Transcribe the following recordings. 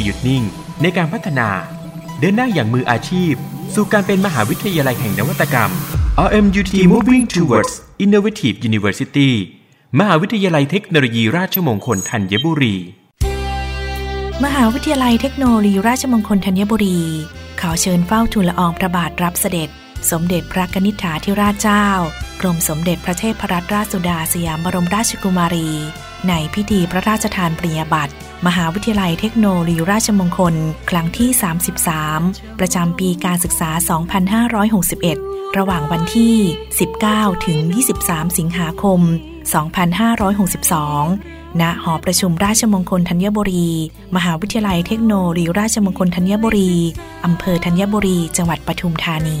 คยหยุดนิ่งในการพัฒนา เดินหน้าอย่างมืออาชีพ สู่การเป็นมหาวิทยาลัยแห่งนวัตกรรม RMUT Moving Towards Innovative University มหาวิทยาลัยเทคโนโลยีราชมงคลธัญบุรี มหาวิทยาลัยเทคโนโลยีราชมงคลธัญบุรี ขอเชิญเฝ้าทูลละอองพระบาทรับเสด็จ สมเด็จพระนิษฐาธิราชเจ้า กรมสมเด็จพระเทพรัตนราชสุดาสยามบรมราชกุมารี ในพิธีพระราชทานปริญญาบัตรมหาวิทยาลัยเทคโนโลยีราชมงคล ครั้งที่ 33 ประจำปีการศึกษา 2561 ระหว่างวันที่ 19 ถึง 23 สิงหาคม 2562 ณ หอประชุมราชมงคลธัญบุรี มหาวิทยาลัยเทคโนโลยีราชมงคลธัญบุรี อำเภอธัญบุรี จังหวัดปทุมธานี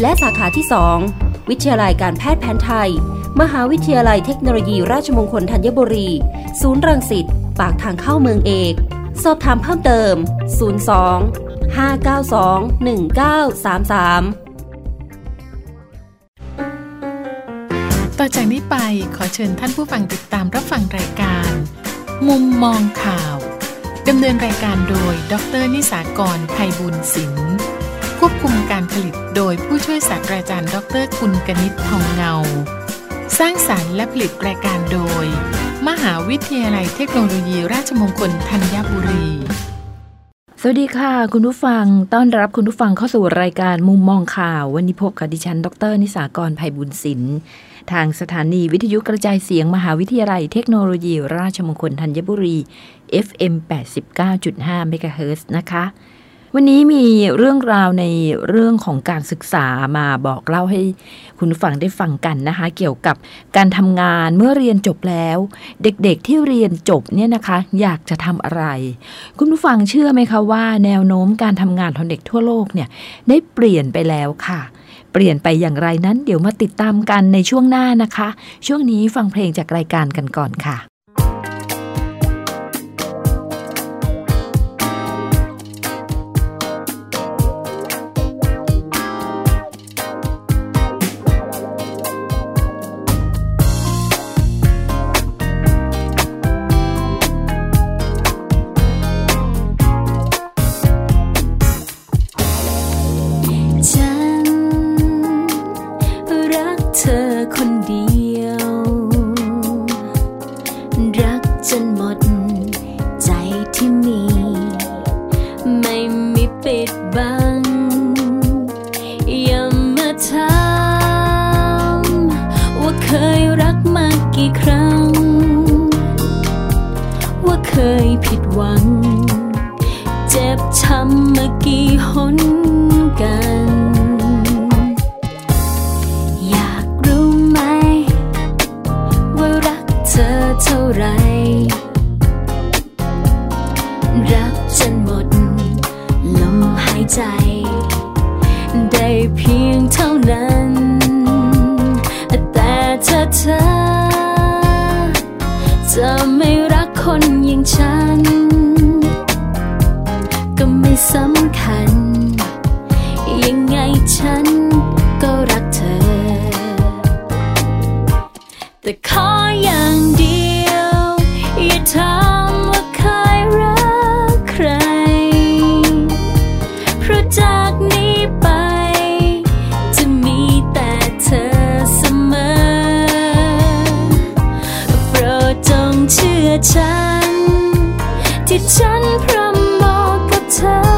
และสาขาที่ 2 วิทยาลัยการแพทย์แผนไทย มหาวิทยาลัยเทคโนโลยีราชมงคลธัญบุรี ศูนย์รังสิต ปากทางเข้าเมืองเอก สอบถามเพิ่มเติม 02 592 1933 ต่อจากนี้ไปขอเชิญท่านผู้ฟังติดตามรับฟังรายการ มุมมองข่าว ดำเนินรายการโดย ดรนิสากรภัยบุญศิลป์ ควบคุมการผลิตโดยผู้ช่วยศาสตราจารย์ ดรคุณกนิษฐ์ทองเงา สร้างสารรค์และผลิตรายการโดย มหาวิทยาลัยเทคโนโลยีราชมงคลธัญบุรี สวัสดีค่ะ คุณผู้ฟังต้อนรับคุณผู้ฟังเข้าสู่รายการมุมมองข่าว วันนี้พบกับดิฉัน ดร นิสากรภัยบุญศิลป์ทางสถานีวิทยุกระจายเสียงมหาวิทยาลัยเทคโนโลยี ราชมงคลธัญบุรี FM 89.5เมกะเฮิรตซ์นะคะ วันนี้มีเรื่องราวในเรื่องของการศึกษามาบอกเล่าให้คุณฟังได้ฟังกันนะคะ เกี่ยวกับการทำงานเมื่อเรียนจบแล้ว เด็กๆที่เรียนจบเนี่ยนะคะ อยากจะทำอะไร คุณผู้ฟังเชื่อไหมคะว่า แนวโน้มการทำงานของเด็กทั่วโลกเนี่ยได้เปลี่ยนไปแล้วค่ะเปลี่ยนไปอย่างไรนั้นเดี๋ยวมาติดตามกันในช่วงหน้านะคะ ช่วงนี้ฟังเพลงจากรายการกันก่อนค่ะ มากี่หนกัน ฉัน ที่ฉันพร่ำบอกกับเธอ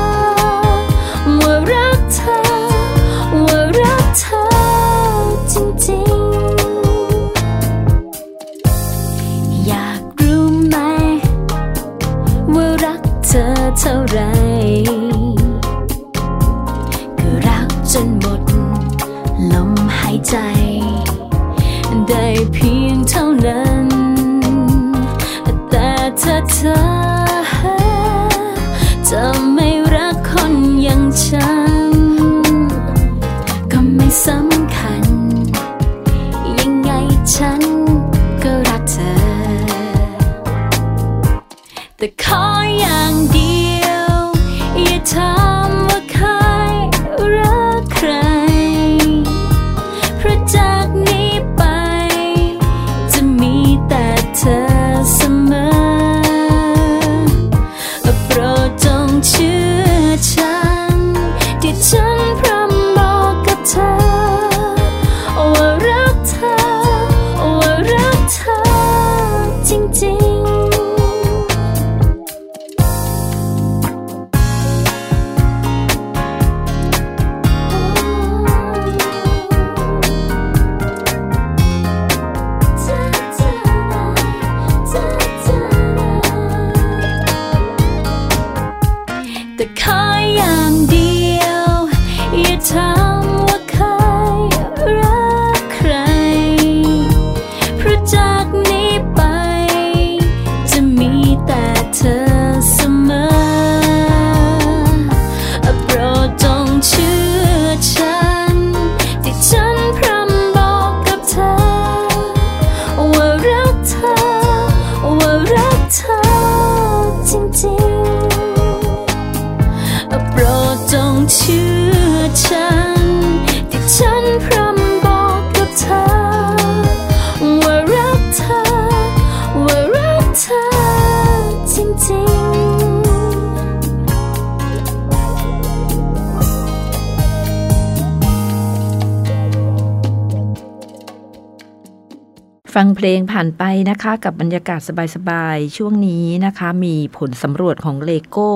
ฟังเพลงผ่านไปนะคะ กับบรรยากาศสบายๆ ช่วงนี้นะคะ มีผลสำรวจของเลโก้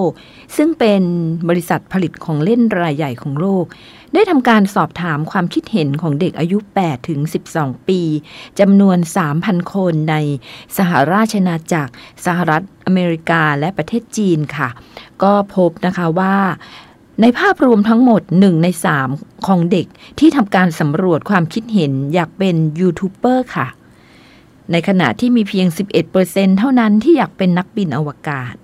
ซึ่งเป็นบริษัทผลิตของเล่นรายใหญ่ของโลก ได้ทำการสอบถามความคิดเห็นของเด็กอายุ 8 ถึง 12 ปีจำนวน 3,000 คนในสหราชอาณาจักร สหรัฐอเมริกาและประเทศจีนค่ะ ก็พบนะคะว่าในภาพรวมทั้งหมด1ใน3ของเด็กที่ทำการสำรวจความคิดเห็นอยากเป็นยูทูบเบอร์ค่ะ ในขณะที่มีเพียง 11%เท่านั้นที่อยากเป็นนักบินอวกาศ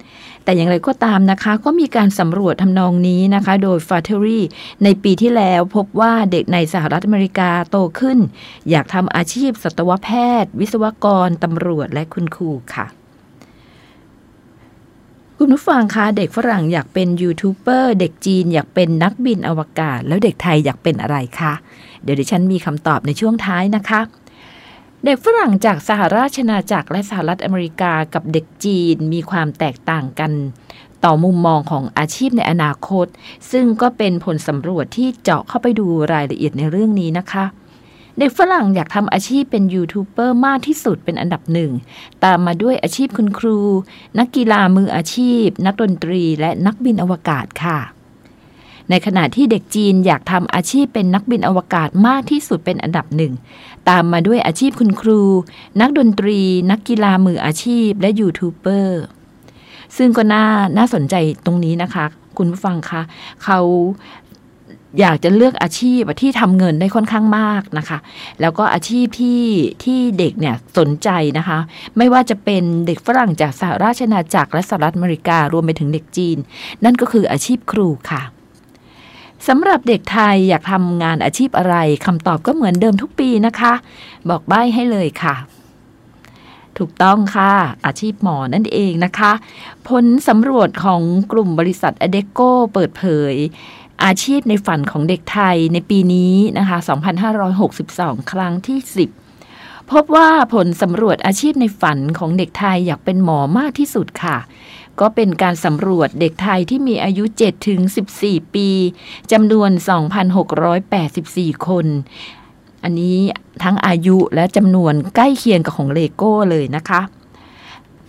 แต่อย่างไรก็ตามนะคะ ก็มีการสำรวจทำนองนี้นะคะ โดย f a t e r y ในปีที่แล้วพบว่าเด็กในสหรัฐอเมริกาโตขึ้น อยากทำอาชีพสัตวแพทย์ วิศวกรตำรวจและคุณครูค่ะคุณผู้ฟังคะเด็กฝรั่งอยากเป็นยูทูบเบอร์เด็กจีนอยากเป็นนักบินอวกาศ แล้วเด็กไทยอยากเป็นอะไรคะเดี๋ยวดิฉันมีคำตอบในช่วงท้ายนะคะ เด็กฝรั่งจากสหราชอาณาจักรและสหรัฐอเมริกากับเด็กจีนมีความแตกต่างกัน ต่อมุมมองของอาชีพในอนาคต ซึ่งก็เป็นผลสำรวจที่เจาะเข้าไปดูรายละเอียดในเรื่องนี้นะคะเด็กฝรั่งอยากทำอาชีพเป็นยูทูบเบอร์มากที่สุดเป็นอันดับหนึ่ง ตามมาด้วยอาชีพคุณครู นักกีฬามืออาชีพ นักดนตรีและนักบินอวกาศค่ะ ในขณะที่เด็กจีนอยากทำอาชีพเป็นนักบินอวกาศมากที่สุดเป็นอันดับหนึ่ง ตามมาด้วยอาชีพคุณครู นักดนตรี นักกีฬามืออาชีพ และยูทูบเบอร์ ซึ่งก็น่าน่าสนใจตรงนี้นะคะ คุณผู้ฟังคะเขาอยากจะเลือกอาชีพที่ทำเงินได้ค่อนข้างมากนะคะ แล้วก็อาชีพที่ที่เด็กเนี่ยสนใจนะคะ ไม่ว่าจะเป็นเด็กฝรั่งจากสหราชอาณาจักรและสหรัฐอเมริการวมไปถึงเด็กจีน นั่นก็คืออาชีพครูค่ะ สำหรับเด็กไทยอยากทำงานอาชีพอะไรคำตอบก็เหมือนเดิมทุกปีนะคะ บอกใบ้ให้เลยค่ะ ถูกต้องค่ะ อาชีพหมอนั่นเองนะคะ ผลสำรวจของกลุ่มบริษัทอเดโกเปิดเผย อาชีพในฝันของเด็กไทยในปีนี้นะคะ 2562 ครั้งที่ 10 พบว่าผลสำรวจอาชีพในฝันของเด็กไทยอยากเป็นหมอมากที่สุดค่ะ ก็เป็นการสำรวจเด็กไทยที่มีอายุ7ถึง14 ปีจำนวน 2,684 คน อันนี้ทั้งอายุและจำนวนใกล้เคียงกับของเลโก้เลยนะคะ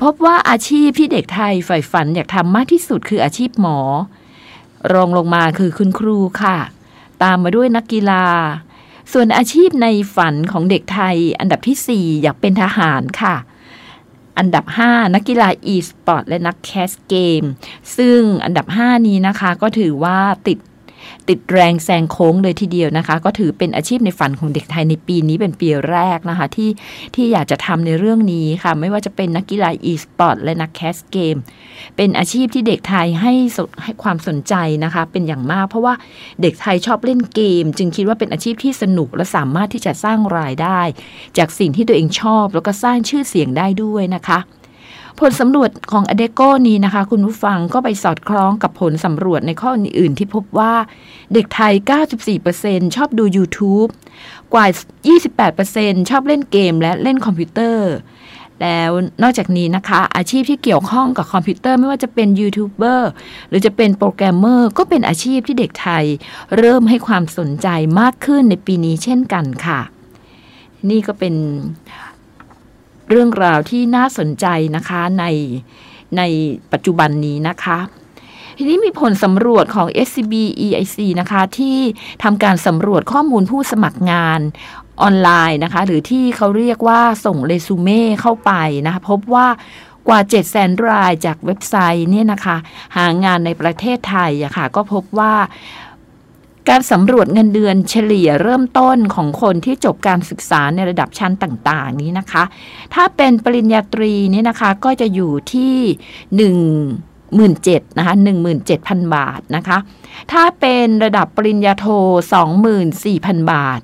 พบว่าอาชีพที่เด็กไทยใฝ่ฝันอยากทำมากที่สุดคืออาชีพหมอ รองลงมาคือคุณครูค่ะ ตามมาด้วยนักกีฬา ส่วนอาชีพในฝันของเด็กไทย อันดับที่ 4 อยากเป็นทหารค่ะ อันดับ 5 นักกีฬา e-sport และนัก cast เกม ซึ่งอันดับ 5 นี้นะคะก็ถือว่าติด ติดแรงแซงโค้งเลยทีเดียวนะคะ ก็ถือเป็นอาชีพในฝันของเด็กไทยในปีนี้เป็นปีแรกนะคะ ที่ที่อยากจะทำในเรื่องนี้ค่ะ ไม่ว่าจะเป็นนักกีฬา e-sport และนัก cast เกม เป็นอาชีพที่เด็กไทยให้สให้ความสนใจนะคะ เป็นอย่างมาก เพราะว่าเด็กไทยชอบเล่นเกม จึงคิดว่าเป็นอาชีพที่สนุกและสามารถที่จะสร้างรายได้ จากสิ่งที่ตัวเองชอบแล้วก็สร้างชื่อเสียงได้ด้วยนะคะ ผลสำรวจของ Adecco นี้นะคะ คุณผู้ฟังก็ไปสอดคล้องกับผลสำรวจในข้ออื่นๆที่พบว่าเด็กไทย 94%ชอบดู YouTube กว่า 28%ชอบเล่นเกมและเล่นคอมพิวเตอร์ แล้วนอกจากนี้นะคะ อาชีพที่เกี่ยวข้องกับคอมพิวเตอร์ไม่ว่าจะเป็นยูทูบเบอร์หรือจะเป็นโปรแกรมเมอร์ก็เป็นอาชีพที่เด็กไทย เริ่มให้ความสนใจมากขึ้นในปีนี้เช่นกันค่ะ นี่ก็เป็น เรื่องราวที่น่าสนใจนะคะในในปัจจุบันนี้นะคะทีนี้มีผลสำรวจของ SCB EIC นะคะที่ทำการสำรวจข้อมูลผู้สมัครงานออนไลน์นะคะ หรือที่เขาเรียกว่าส่งเรซูเม่เข้าไปนะคะพบว่ากว่า 7 0 0 0 0รายจากเว็บไซต์เนี่ยนะคะ หางานในประเทศไทยอะคะ่ะก็พบว่า การสำรวจเงินเดือนเฉลี่ยเริ่มต้นของคนที่จบการศึกษาในระดับชั้นต่างๆ นี้นะคะ ถ้าเป็นปริญญาตรีนี่นะคะก็จะอยู่ที่หนึ่งหมื่นเจ็ดนะคะหนึ่งหมื่นเจ็ดพันบาทนะคะ ถ้าเป็นระดับปริญญาโทสองหมื่นสี่พันบาท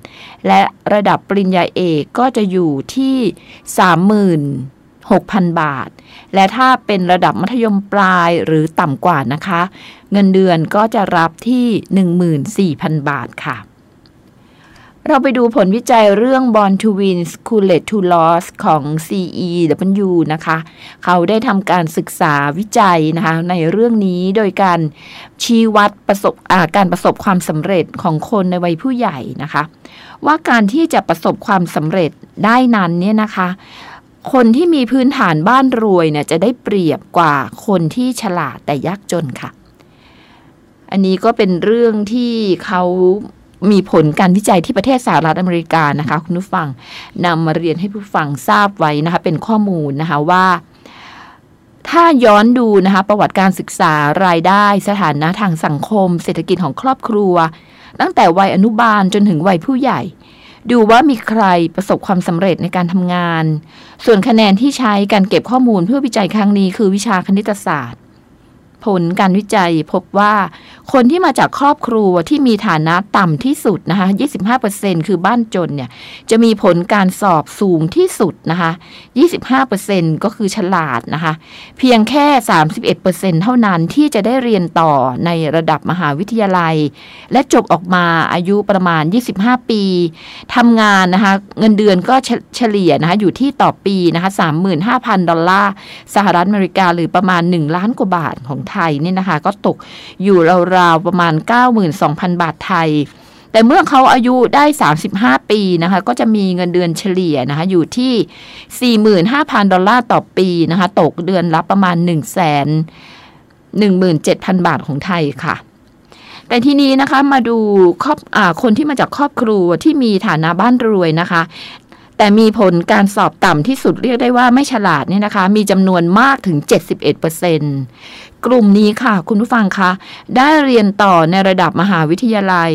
และระดับปริญญาเอกก็จะอยู่ที่สามหมื่นหกพันบาท และถ้าเป็นระดับมัธยมปลายหรือต่ำกว่านะคะ เงินเดือนก็จะรับที่หนึ่งหมื่นสี่พันบาทค่ะ เราไปดูผลวิจัยเรื่อง Born to Win Schooled to Loss ของ CEW นะคะ เขาได้ทำการศึกษาวิจัยนะคะในเรื่องนี้โดยการชี้วัดประสบการประสบความสำเร็จของคนในวัยผู้ใหญ่นะคะ ว่าการที่จะประสบความสำเร็จได้นั้นเนี่ยนะคะ คนที่มีพื้นฐานบ้านรวยเนี่ยจะได้เปรียบกว่าคนที่ฉลาดแต่ยากจนค่ะ อันนี้ก็เป็นเรื่องที่เขามีผลการวิจัยที่ประเทศสหรัฐอเมริกานะคะ คุณผู้ฟังนำมาเรียนให้ผู้ฟังทราบไว้นะคะ เป็นข้อมูลนะคะว่าถ้าย้อนดูนะคะประวัติการศึกษารายได้ สถานะทางสังคม เศรษฐกิจของครอบครัว ตั้งแต่วัยอนุบาลจนถึงวัยผู้ใหญ่ ดูว่ามีใครประสบความสำเร็จในการทำงาน ส่วนคะแนนที่ใช้การเก็บข้อมูลเพื่อวิจัยครั้งนี้คือวิชาคณิตศาสตร์ ผลการวิจัยพบว่า คนที่มาจากครอบครัวที่มีฐานะต่ำที่สุดนะคะ 25%คือบ้านจนเนี่ย จะมีผลการสอบสูงที่สุดนะคะ 25%ก็คือฉลาดนะคะ เพียงแค่ 31%เท่านั้นที่จะได้เรียนต่อในระดับมหาวิทยาลัย และจบออกมาอายุประมาณ 25 ปี ทำงานนะคะ เงินเดือนก็เฉลี่ยนะคะ อยู่ที่ต่อปีนะคะ 35,000 ดอลลาร์สหรัฐอเมริกาหรือประมาณ 1 ล้านกว่าบาทของไทยเนี่ยนะคะ ก็ตกอยู่ราวๆประมาณ 92,000 บาทไทย แต่เมื่อเขาอายุได้ 35 ปีนะคะ ก็จะมีเงินเดือนเฉลี่ยนะคะ อยู่ที่ 45,000 ดอลลาร์ต่อปีนะคะ ตกเดือนละประมาณ 1 1 7 0 0 0 บาทของไทยค่ะแต่ทีนี้นะคะมาดูครอบอคนที่มาจากครอบครัวที่มีฐานะบ้านรวยนะคะ แต่มีผลการสอบต่ำที่สุดเรียกได้ว่าไม่ฉลาดเนี่ยนะคะ มีจำนวนมากถึง 71%กลุ่มนี้ค่ะ คุณผู้ฟังคะได้เรียนต่อในระดับมหาวิทยาลัย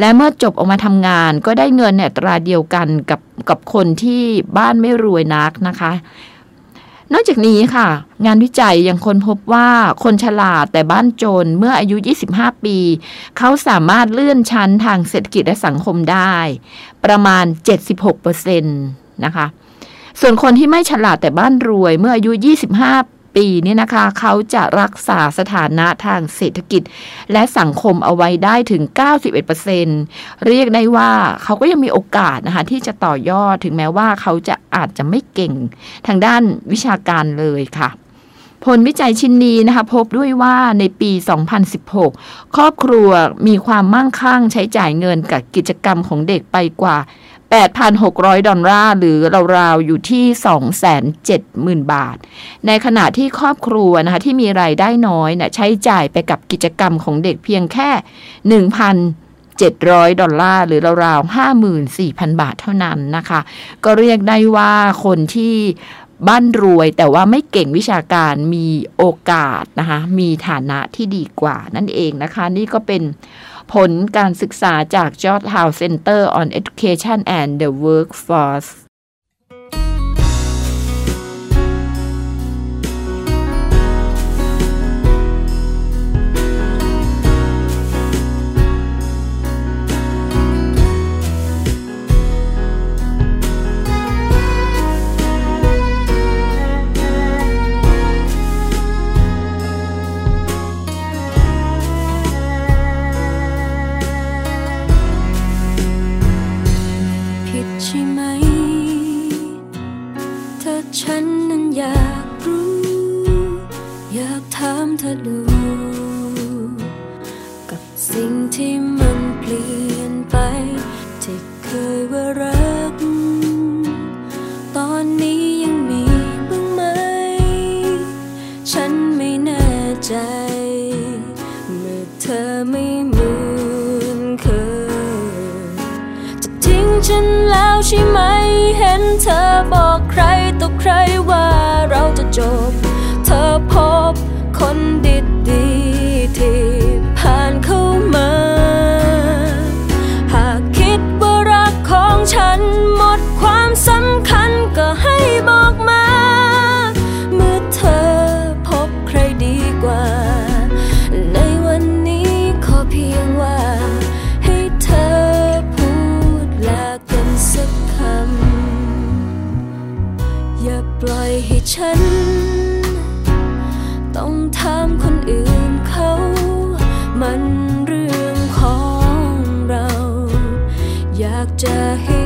และเมื่อจบออกมาทำงาน ก็ได้เงินเนี่ยตราเดียวกันกับกับคนที่บ้านไม่รวยนักนะคะ นอกจากนี้ค่ะ งานวิจัยยังค้นพบว่าคนฉลาดแต่บ้านจนเมื่ออายุ 25 ปี เขาสามารถเลื่อนชั้นทางเศรษฐกิจและสังคมได้ ประมาณ 76%นะคะส่วนคนที่ไม่ฉลาดแต่บ้านรวยเมื่ออายุ 25 ปีเนี่ยนะคะ เขาจะรักษาสถานะทางเศรษฐกิจ และสังคมเอาไว้ได้ถึง 91%เรียกได้ว่าเขาก็ยังมีโอกาสนะคะที่จะต่อยอดถึงแม้ว่าเขาจะอาจจะไม่เก่งทางด้านวิชาการเลยค่ะผลวิจัยชิ้นนี้นะคะพบด้วยว่าในปี 2016 ครอบครัวมีความมั่งคั่งใช้จ่ายเงินกับกิจกรรมของเด็กไปกว่า 8,600 ดอลลาร์หรือราวๆ อยู่ที่ 270,000 บาท ในขณะที่ครอบครัวนะคะที่มีรายได้น้อยนะใช้จ่ายไปกับกิจกรรมของเด็กเพียงแค่ 1,700 ดอลลาร์หรือราวๆ 54,000 บาทเท่านั้นนะคะ ก็เรียกได้ว่าคนที่บ้านรวยแต่ว่าไม่เก่งวิชาการมีโอกาสนะคะมีฐานะที่ดีกว่านั่นเองนะคะ นี่ก็เป็น ผลการศึกษาจาก Georgetown Center on Education and the Workforce ใครว่าเราจะจบ เธอพบคนดี อยากจะให้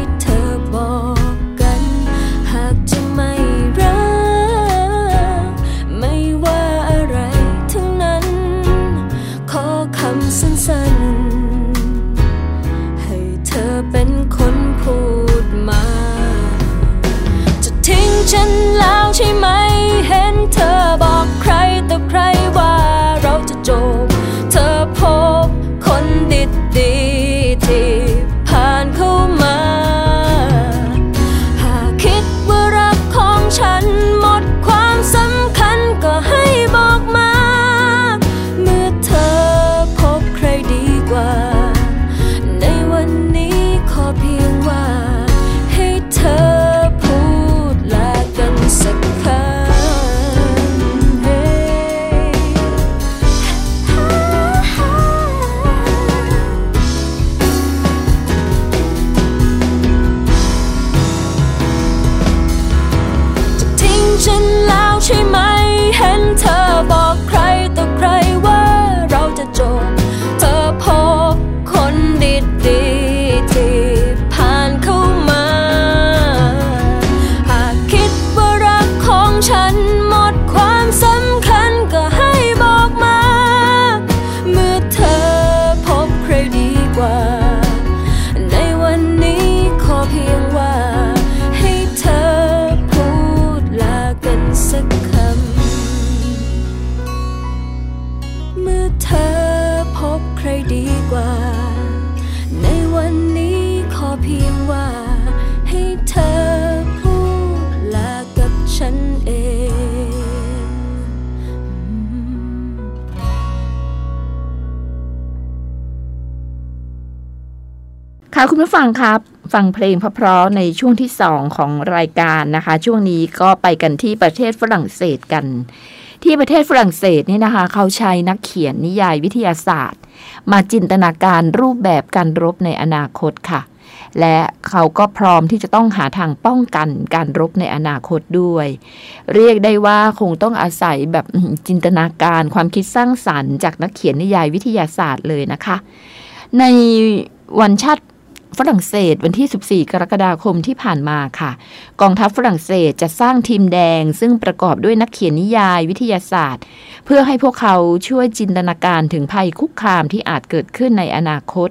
ค่ะคุณผู้ฟังครับ ฟังเพลงเพราะๆในช่วงที่สองของรายการนะคะ ช่วงนี้ก็ไปกันที่ประเทศฝรั่งเศสกัน ที่ประเทศฝรั่งเศสนี่นะคะ เขาใช้นักเขียนนิยายวิทยาศาสตร์ มาจินตนาการรูปแบบการรบในอนาคตค่ะ และเขาก็พร้อมที่จะต้องหาทางป้องกันการรบในอนาคตด้วย เรียกได้ว่าคงต้องอาศัยแบบจินตนาการความคิดสร้างสรรค์จากนักเขียนนิยายวิทยาศาสตร์เลยนะคะ ในวันชาติ ฝรั่งเศสวันที่ 14 กรกฎาคมที่ผ่านมาค่ะ กองทัพฝรั่งเศสจะสร้างทีมแดง ซึ่งประกอบด้วยนักเขียนนิยายวิทยาศาสตร์ เพื่อให้พวกเขาช่วยจินตนาการถึงภัยคุกคามที่อาจเกิดขึ้นในอนาคต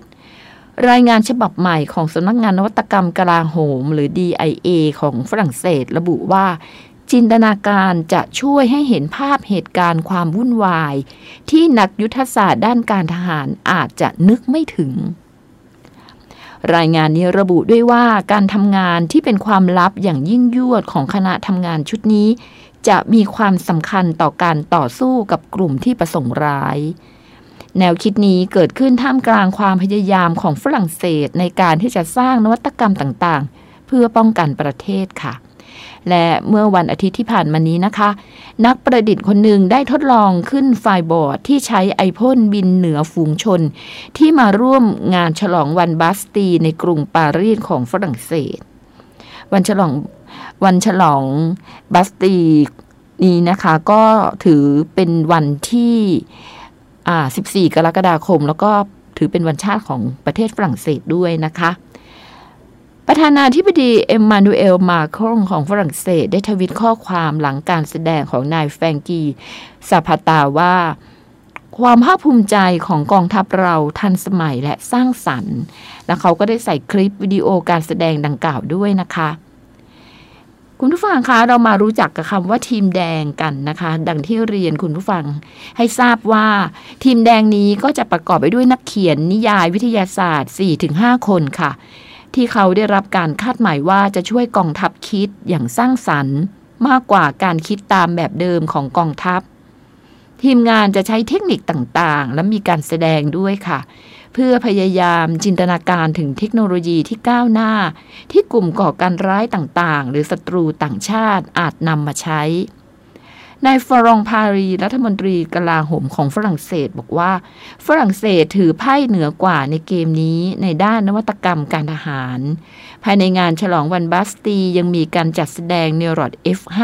รายงานฉบับใหม่ของสำนักงานนวัตกรรมกลาโหม หรือ DIA ของฝรั่งเศสระบุว่าจินตนาการจะช่วยให้เห็นภาพเหตุการณ์ความวุ่นวาย ที่นักยุทธศาสตร์ด้านการทหารอาจจะนึกไม่ถึง รายงานนี้ระบุด้วยว่าการทำงานที่เป็นความลับอย่างยิ่งยวดของคณะทำงานชุดนี้ จะมีความสำคัญต่อการต่อสู้กับกลุ่มที่ประสงค์ร้าย แนวคิดนี้เกิดขึ้นท่ามกลางความพยายามของฝรั่งเศสในการที่จะสร้างนวัตกรรมต่างๆ เพื่อป้องกันประเทศค่ะ และเมื่อวันอาทิตย์ที่ผ่านมานี้นะคะ นักประดิษฐ์คนหนึ่งได้ทดลองขึ้น flyboard ที่ใช้ไอพ่นบินเหนือฝูงชน ที่มาร่วมงานฉลองวันบาสตีย์ในกรุงปารีสของฝรั่งเศส วันฉลองวันฉลองบาสตีนี้นะคะก็ถือเป็นวันที่ 14 กรกฎาคม แล้วก็ถือเป็นวันชาติของประเทศฝรั่งเศสด้วยนะคะ ประธานาธิบดีเอ็มมานูเอลมาครงของฝรั่งเศสได้ทวีตข้อความหลังการแสดงของนายแฟรงกีซาพาตาว่า ความภาคภูมิใจของกองทัพเราทันสมัยและสร้างสรรค์ และเขาก็ได้ใส่คลิปวิดีโอการแสดงดังกล่าวด้วยนะคะคุณผู้ฟังคะเรามารู้จักกับคำว่าทีมแดงกันนะคะ ดังที่เรียนคุณผู้ฟังให้ทราบว่า ทีมแดงนี้ก็จะประกอบไปด้วยนักเขียนนิยายวิทยาศาสตร์ 4-5 คนค่ะ ที่เขาได้รับการคาดหมายว่าจะช่วยกองทัพคิดอย่างสร้างสรรค์ มากกว่าการคิดตามแบบเดิมของกองทัพ ทีมงานจะใช้เทคนิคต่างๆ และมีการแสดงด้วยค่ะ เพื่อพยายามจินตนาการถึงเทคโนโลยีที่ก้าวหน้า ที่กลุ่มก่อการร้ายต่างๆ หรือศัตรูต่างชาติอาจนำมาใช้ นายฟรองพารีรัฐมนตรีกลาโหมของฝรั่งเศสบอกว่า ฝรั่งเศสถือไพ่เหนือกว่าในเกมนี้ในด้านนวัตกรรมการทหาร ภายในงานฉลองวันบาสตีย์ยังมีการจัดแสดงเนรอด F5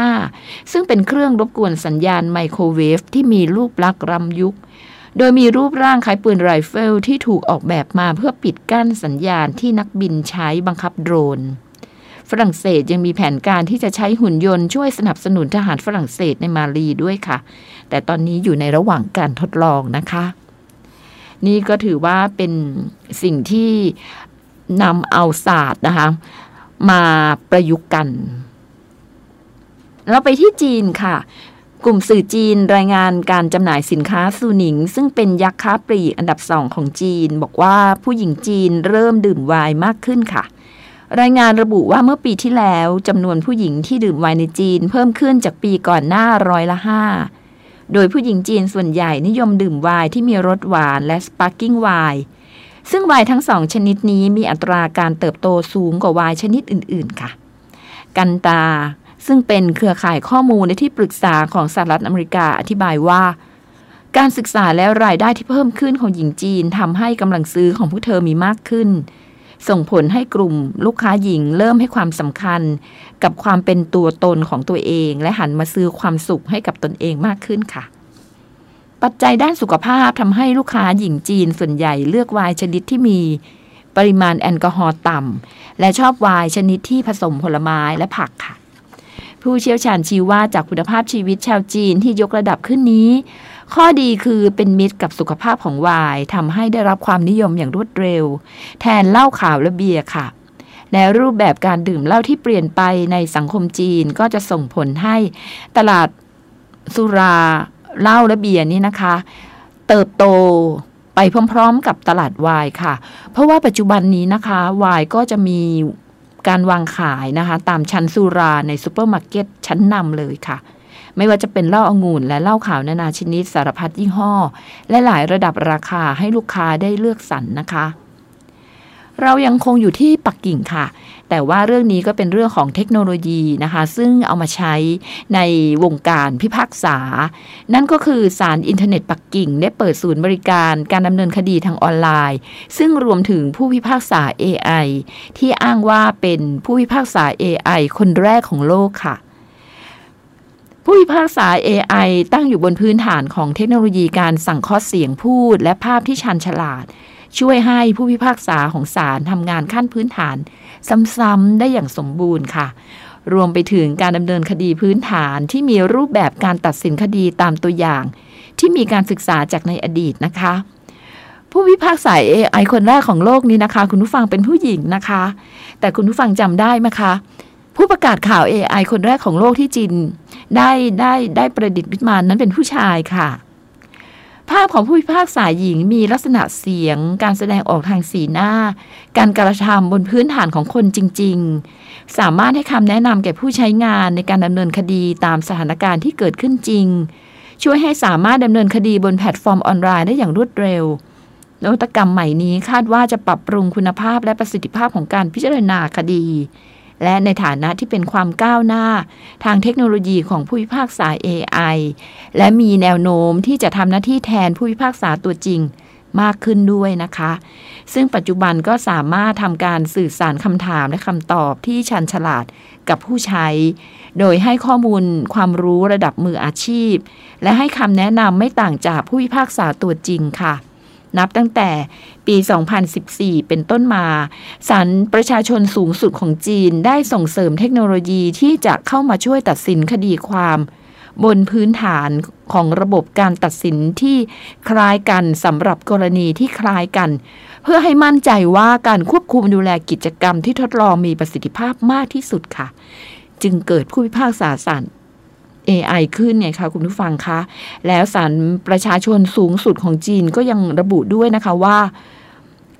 ซึ่งเป็นเครื่องรบกวนสัญญาณไมโครเวฟที่มีรูปลักษณ์ล้ำยุคโดยมีรูปร่างคล้ายปืนไรเฟิลที่ถูกออกแบบมาเพื่อปิดกั้นสัญญาณที่นักบินใช้บังคับโดรน ฝรั่งเศสยังมีแผนการที่จะใช้หุ่นยนต์ช่วยสนับสนุนทหารฝรั่งเศสในมาลีด้วยค่ะ แต่ตอนนี้อยู่ในระหว่างการทดลองนะคะ นี่ก็ถือว่าเป็นสิ่งที่นำเอาศาสตร์นะคะ มาประยุกต์กัน เราไปที่จีนค่ะกลุ่มสื่อจีนรายงานการจำหน่ายสินค้าซูหนิง ซึ่งเป็นยักษ์ค้าปลีกอันดับสองของจีน บอกว่าผู้หญิงจีนเริ่มดื่มไวน์มากขึ้นค่ะ รายงานระบุว่าเมื่อปีที่แล้วจำนวนผู้หญิงที่ดื่มไวน์ในจีน เพิ่มขึ้นจากปีก่อนหน้าร้อยละห้าโดยผู้หญิงจีนส่วนใหญ่นิยมดื่มไวน์ที่มีรสหวานและ sparkling wine ซึ่งไวน์ทั้งสองชนิดนี้มีอัตราการเติบโตสูงกว่าไวน์ชนิดอื่น ๆ ค่ะ Kantar ซึ่งเป็นเครือข่ายข้อมูลในที่ปรึกษาของสหรัฐอเมริกาอธิบายว่า การศึกษาและรายได้ที่เพิ่มขึ้นของหญิงจีนทำให้กำลังซื้อของพวกเธอมีมากขึ้น ส่งผลให้กลุ่มลูกค้าหญิงเริ่มให้ความสำคัญ กับความเป็นตัวตนของตัวเอง และหันมาซื้อความสุขให้กับตนเองมากขึ้นค่ะ ปัจจัยด้านสุขภาพทำให้ลูกค้าหญิงจีนส่วนใหญ่เลือกไวน์ชนิดที่มีปริมาณแอลกอฮอล์ต่ำและชอบไวน์ชนิดที่ผสมผลไม้และผักค่ะ ผู้เชี่ยวชาญชี้ว่าจากคุณภาพชีวิตชาวจีนที่ยกระดับขึ้นนี้ ข้อดีคือเป็นมิตรกับสุขภาพของไวน์ทำให้ได้รับความนิยมอย่างรวดเร็ว แทนเหล้าขาวและเบียร์ค่ะ และรูปแบบการดื่มเหล้าที่เปลี่ยนไปในสังคมจีนก็จะส่งผลให้ตลาดสุราเหล้าและเบียร์นี่นะคะ เติบโตไปพร้อมๆ กับตลาดไวน์ค่ะ เพราะว่าปัจจุบันนี้นะคะไวน์ก็จะมีการวางขายนะคะ ตามชั้นสุราในซูเปอร์มาร์เก็ตชั้นนำเลยค่ะ ไม่ว่าจะเป็นเหล้าองุ่นและเหล้าขาวนานาชนิดสารพัดยี่ห้อ และหลายระดับราคาให้ลูกค้าได้เลือกสรรนะคะ เรายังคงอยู่ที่ปักกิ่งค่ะ แต่ว่าเรื่องนี้ก็เป็นเรื่องของเทคโนโลยีนะคะ ซึ่งเอามาใช้ในวงการพิพากษา นั่นก็คือศาลอินเทอร์เน็ตปักกิ่ง ได้เปิดศูนย์บริการการดำเนินคดีทางออนไลน์ ซึ่งรวมถึงผู้พิพากษา AI ที่อ้างว่าเป็นผู้พิพากษา AI คนแรกของโลกค่ะ ผู้พิพากษา AI ตั้งอยู่บนพื้นฐานของเทคโนโลยีการสั่งคราะห์เสียงพูด และภาพที่ชันฉลาด ช่วยให้ผู้พิพากษาของศาลทำงานขั้นพื้นฐาน ซ้ำๆได้อย่างสมบูรณ์ค่ะ รวมไปถึงการดำเนินคดีพื้นฐานที่มีรูปแบบการตัดสินคดีตามตัวอย่าง ที่มีการศึกษาจากในอดีตนะคะ ผู้พิพากษา AI คนแรกของโลกนี้นะคะ คุณผู้ฟังเป็นผู้หญิงนะคะ แต่คุณผู้ฟังจำได้ไหมคะ ผู้ประกาศข่าว AI คนแรกของโลกที่จีนได้ได้ได้ประดิษฐ์ขึ้นมานั้นเป็นผู้ชายค่ะ ภาพของผู้พิพากษาหญิงมีลักษณะเสียง การแสดงออกทางสีหน้า การกระทำบนพื้นฐานของคนจริง ๆ สามารถให้คำแนะนำแก่ผู้ใช้งานในการดำเนินคดีตามสถานการณ์ที่เกิดขึ้นจริง ช่วยให้สามารถดำเนินคดีบนแพลตฟอร์มออนไลน์ได้อย่างรวดเร็วนวัตกรรมใหม่นี้คาดว่าจะปรับปรุงคุณภาพและประสิทธิภาพของการพิจารณาคดี และในฐานะที่เป็นความก้าวหน้า ทางเทคโนโลยีของผู้พิพากษา AI และมีแนวโน้มที่จะทำหน้าที่แทนผู้พิพากษาตัวจริงมากขึ้นด้วยนะคะ ซึ่งปัจจุบันก็สามารถทำการสื่อสารคำถามและคำตอบที่ชันฉลาดกับผู้ใช้ โดยให้ข้อมูลความรู้ระดับมืออาชีพ และให้คำแนะนำไม่ต่างจากผู้พิพากษาตัวจริงค่ะ นับตั้งแต่ปี 2014 เป็นต้นมาศาลประชาชนสูงสุดของจีนได้ส่งเสริมเทคโนโลยีที่จะเข้ามาช่วยตัดสินคดีความ บนพื้นฐานของระบบการตัดสินที่คล้ายกันสำหรับกรณีที่คล้ายกัน เพื่อให้มั่นใจว่าการควบคุมดูแลกิจกรรมที่ทดลองมีประสิทธิภาพมากที่สุดค่ะ จึงเกิดผู้พิพากษาศาล AI ขึ้นไงคะคุณผู้ฟังคะ แล้วสารประชาชนสูงสุดของจีนก็ยังระบุด้วยนะคะว่า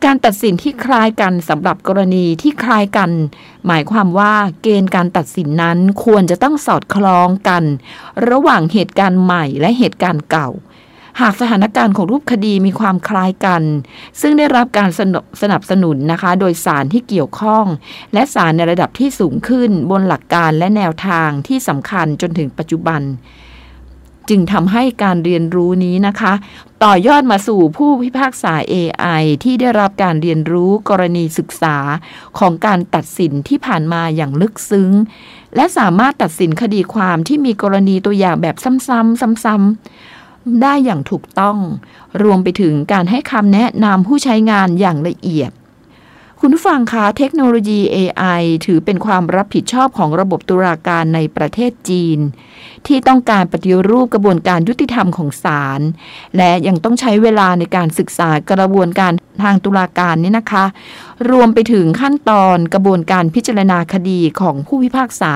การตัดสินที่คล้ายกันสำหรับกรณีที่คล้ายกัน หมายความว่าเกณฑ์การตัดสินนั้นควรจะต้องสอดคล้องกัน ระหว่างเหตุการณ์ใหม่และเหตุการณ์เก่า หากสถานการณ์ของรูปคดีมีความคล้ายกัน ซึ่งได้รับการสนสนับสนุนนะคะ โดยสารที่เกี่ยวข้อง และสารในระดับที่สูงขึ้นบนหลักการและแนวทางที่สำคัญจนถึงปัจจุบัน จึงทำให้การเรียนรู้นี้นะคะ ต่อยอดมาสู่ผู้พิพากษา AI ที่ได้รับการเรียนรู้กรณีศึกษาของการตัดสินที่ผ่านมาอย่างลึกซึ้ง และสามารถตัดสินคดีความที่มีกรณีตัวอย่างแบบซ้ำๆซ้ำๆ ได้อย่างถูกต้อง รวมไปถึงการให้คำแนะนำผู้ใช้งานอย่างละเอียด คุณผู้ฟังคะเทคโนโลยี AI ถือเป็นความรับผิดชอบของระบบตุลาการในประเทศจีน ที่ต้องการปฏิรูปกระบวนการยุติธรรมของศาลและยังต้องใช้เวลาในการศึกษากระบวนการทางตุลาการนี่นะคะ รวมไปถึงขั้นตอนกระบวนการพิจารณาคดีของผู้พิพากษา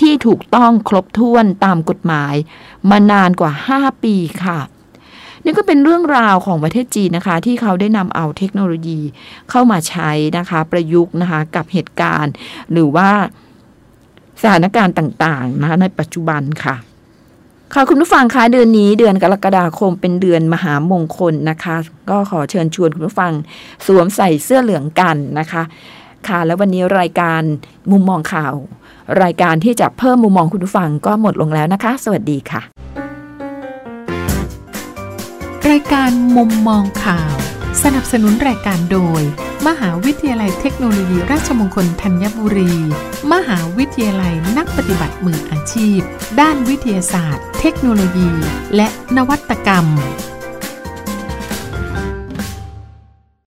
ที่ถูกต้องครบถ้วนตามกฎหมาย มานานกว่า 5 ปีค่ะ นี่ก็เป็นเรื่องราวของประเทศจีนนะคะ ที่เขาได้นำเอาเทคโนโลยีเข้ามาใช้นะคะ ประยุกต์นะคะกับเหตุการณ์ หรือว่าสถานการณ์ต่างๆนะคะในปัจจุบันค่ะค่ะคุณผู้ฟังคะเดือนนี้เดือนกรกฎาคมเป็นเดือนมหามงคลนะคะ ก็ขอเชิญชวนคุณผู้ฟังสวมใส่เสื้อเหลืองกันนะคะ ค่ะ แล้ววันนี้รายการมุมมองข่าว รายการที่จะเพิ่มมุมมองคุณผู้ฟังก็หมดลงแล้วนะคะ สวัสดีค่ะ รายการมุมมองข่าว สนับสนุนรายการโดย มหาวิทยาลัยเทคโนโลยีราชมงคลธัญบุรี มหาวิทยาลัยนักปฏิบัติมืออาชีพ ด้านวิทยาศาสตร์ เทคโนโลยี และนวัตกรรม